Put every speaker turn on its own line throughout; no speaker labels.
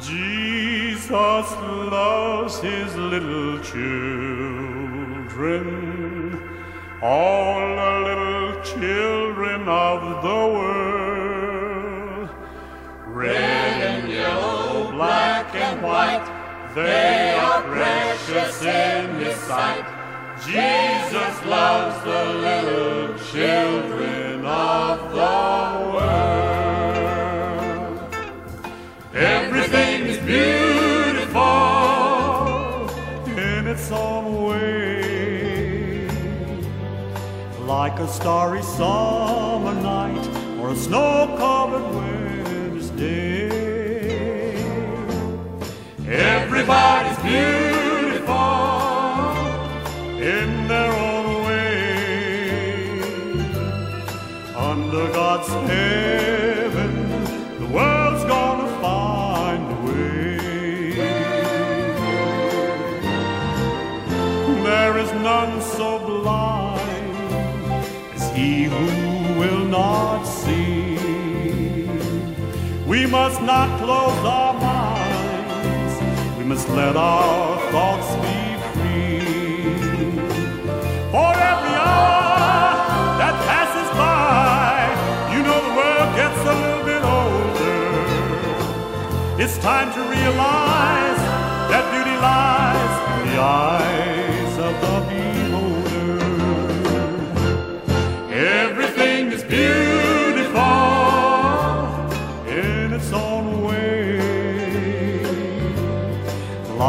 Jesus loves his little children, all the little children of the world.
Red and yellow, black and white, they are precious in his sight. Jesus loves the little children of the world.
Its own way. Like a starry summer night or a snow covered winter's day.
Everybody's beautiful
in their own way. Under God's heaven, the world's There is none so blind as he who will not see. We must not close our minds, we must let our thoughts be free. for every hour that passes by, you know the world gets a little bit older. It's time to realize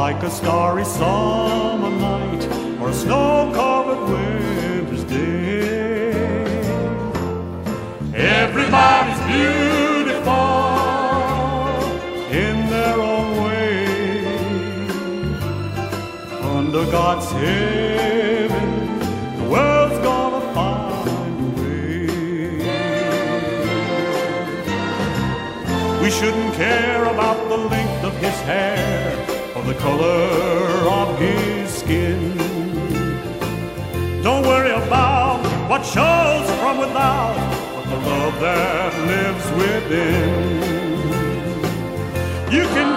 like a starry summer night or a snow-covered winter's day.
Everybody's beautiful
in their own way. Under God's heaven, the world's gonna find a way. We shouldn't care about color of his skin. Don't worry about what shows from without, but the love that lives within. You can